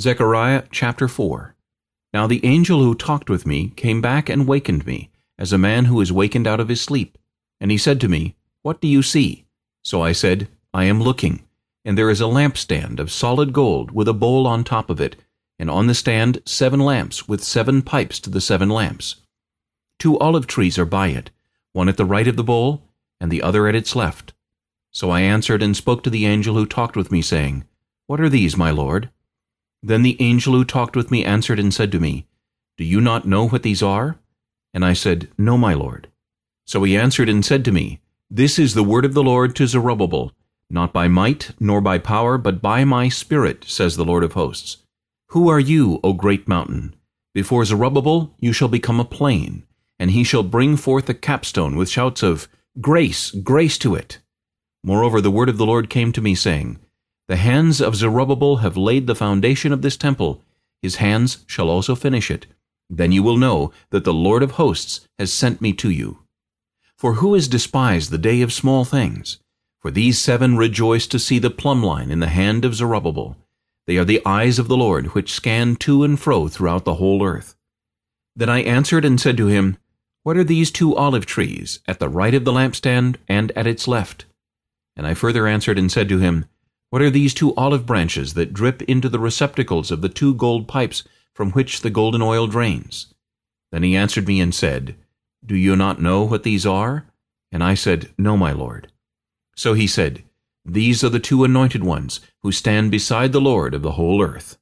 Zechariah chapter 4 Now the angel who talked with me came back and wakened me, as a man who is wakened out of his sleep. And he said to me, What do you see? So I said, I am looking, and there is a lampstand of solid gold with a bowl on top of it, and on the stand seven lamps with seven pipes to the seven lamps. Two olive trees are by it, one at the right of the bowl, and the other at its left. So I answered and spoke to the angel who talked with me, saying, What are these, my lord? Then the angel who talked with me answered and said to me, Do you not know what these are? And I said, No, my Lord. So he answered and said to me, This is the word of the Lord to Zerubbabel, not by might nor by power, but by my Spirit, says the Lord of hosts. Who are you, O great mountain? Before Zerubbabel you shall become a plain, and he shall bring forth a capstone with shouts of, Grace, grace to it. Moreover the word of the Lord came to me, saying, the hands of Zerubbabel have laid the foundation of this temple. His hands shall also finish it. Then you will know that the Lord of hosts has sent me to you. For who has despised the day of small things? For these seven rejoice to see the plumb line in the hand of Zerubbabel. They are the eyes of the Lord, which scan to and fro throughout the whole earth. Then I answered and said to him, What are these two olive trees, at the right of the lampstand and at its left? And I further answered and said to him, what are these two olive branches that drip into the receptacles of the two gold pipes from which the golden oil drains? Then he answered me and said, Do you not know what these are? And I said, No, my Lord. So he said, These are the two anointed ones who stand beside the Lord of the whole earth.